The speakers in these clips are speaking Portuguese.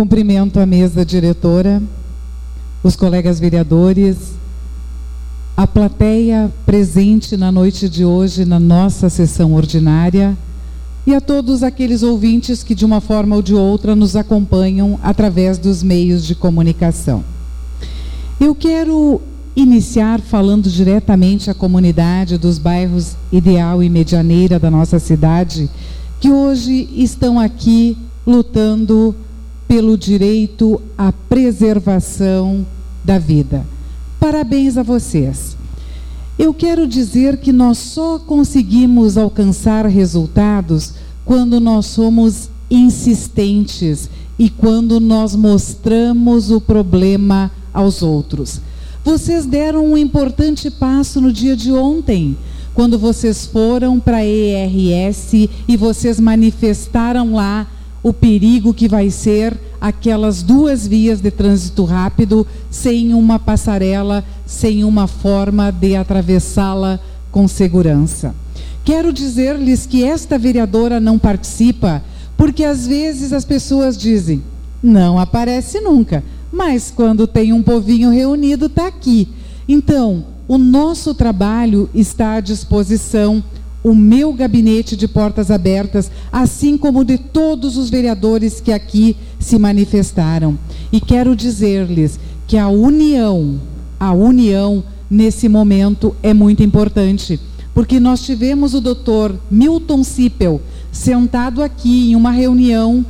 Cumprimento a mesa diretora, os colegas vereadores, a plateia presente na noite de hoje na nossa sessão ordinária e a todos aqueles ouvintes que, de uma forma ou de outra, nos acompanham através dos meios de comunicação. Eu quero iniciar falando diretamente à comunidade dos bairros Ideal e Medianeira da nossa cidade, que hoje estão aqui lutando pelo direito à preservação da vida. Parabéns a vocês. Eu quero dizer que nós só conseguimos alcançar resultados quando nós somos insistentes e quando nós mostramos o problema aos outros. Vocês deram um importante passo no dia de ontem, quando vocês foram para a ERS e vocês manifestaram lá o perigo que vai ser aquelas duas vias de trânsito rápido sem uma passarela, sem uma forma de atravessá-la com segurança. Quero dizer-lhes que esta vereadora não participa porque às vezes as pessoas dizem: não aparece nunca, mas quando tem um povinho reunido, está aqui. Então, o nosso trabalho está à disposição o meu gabinete de portas abertas, assim como de todos os vereadores que aqui se manifestaram. E quero dizer-lhes que a união, a união nesse momento é muito importante, porque nós tivemos o doutor Milton Sipel sentado aqui em uma reunião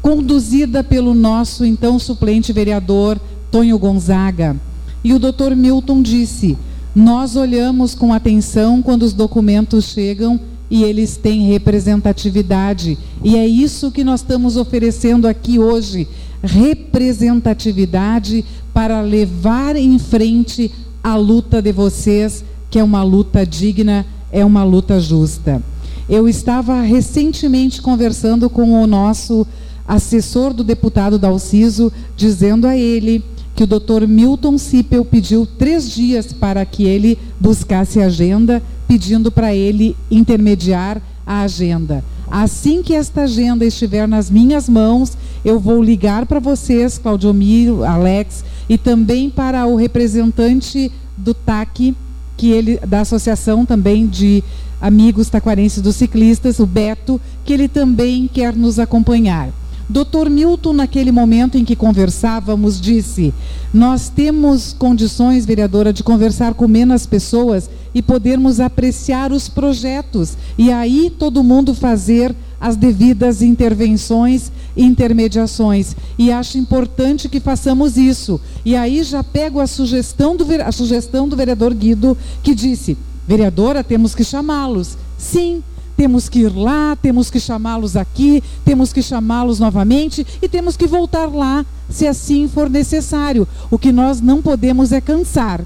conduzida pelo nosso então suplente vereador Tonho Gonzaga. E o doutor Milton disse: nós olhamos com atenção quando os documentos chegam e eles têm representatividade. E é isso que nós estamos oferecendo aqui hoje: representatividade para levar em frente a luta de vocês, que é uma luta digna, é uma luta justa. Eu estava recentemente conversando com o nosso assessor do deputado Dalciso, dizendo a ele que o doutor Milton Sipel pediu três dias para que ele buscasse agenda, pedindo para ele intermediar a agenda. Assim que esta agenda estiver nas minhas mãos, eu vou ligar para vocês, Claudiomir, Alex, e também para o representante do TAC, que ele, da Associação também de Amigos Taquarenses dos Ciclistas, o Beto, que ele também quer nos acompanhar. Dr. Milton, naquele momento em que conversávamos, disse: Nós temos condições, vereadora, de conversar com menos pessoas e podermos apreciar os projetos. E aí todo mundo fazer as devidas intervenções e intermediações. E acho importante que façamos isso. E aí já pego a sugestão do, a sugestão do vereador Guido, que disse: Vereadora, temos que chamá-los. Sim temos que ir lá, temos que chamá-los aqui, temos que chamá-los novamente e temos que voltar lá, se assim for necessário. O que nós não podemos é cansar.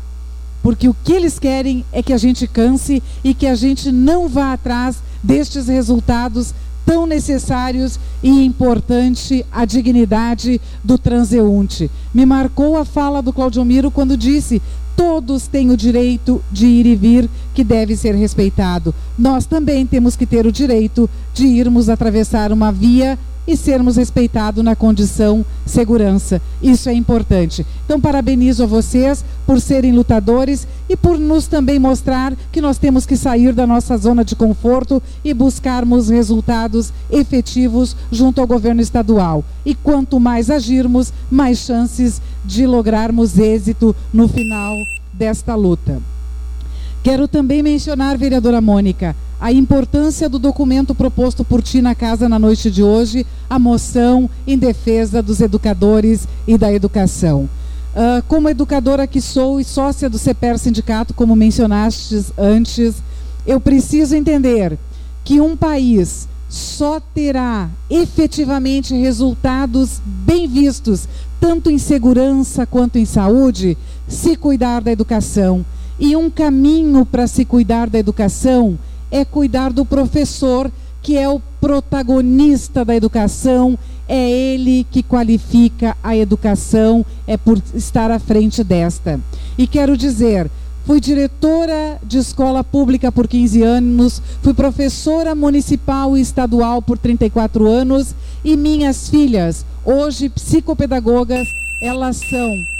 Porque o que eles querem é que a gente canse e que a gente não vá atrás destes resultados tão necessários e importante a dignidade do transeunte. Me marcou a fala do Claudio Miro quando disse: Todos têm o direito de ir e vir, que deve ser respeitado. Nós também temos que ter o direito de irmos atravessar uma via e sermos respeitados na condição segurança. Isso é importante. Então, parabenizo a vocês por serem lutadores e por nos também mostrar que nós temos que sair da nossa zona de conforto e buscarmos resultados efetivos junto ao governo estadual. E quanto mais agirmos, mais chances de lograrmos êxito no final desta luta. Quero também mencionar, vereadora Mônica, a importância do documento proposto por ti na casa na noite de hoje, a moção em defesa dos educadores e da educação. Uh, como educadora que sou e sócia do CEPER Sindicato, como mencionaste antes, eu preciso entender que um país só terá efetivamente resultados bem vistos, tanto em segurança quanto em saúde, se cuidar da educação. E um caminho para se cuidar da educação é cuidar do professor, que é o protagonista da educação, é ele que qualifica a educação, é por estar à frente desta. E quero dizer, fui diretora de escola pública por 15 anos, fui professora municipal e estadual por 34 anos e minhas filhas, hoje psicopedagogas, elas são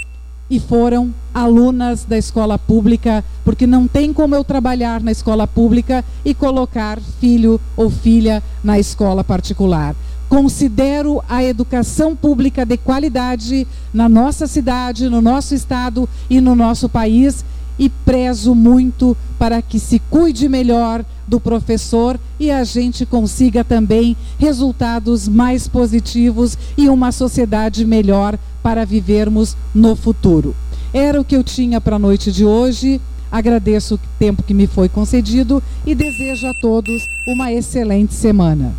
e foram alunas da escola pública, porque não tem como eu trabalhar na escola pública e colocar filho ou filha na escola particular. Considero a educação pública de qualidade na nossa cidade, no nosso estado e no nosso país e prezo muito para que se cuide melhor do professor e a gente consiga também resultados mais positivos e uma sociedade melhor para vivermos no futuro. Era o que eu tinha para a noite de hoje. Agradeço o tempo que me foi concedido e desejo a todos uma excelente semana.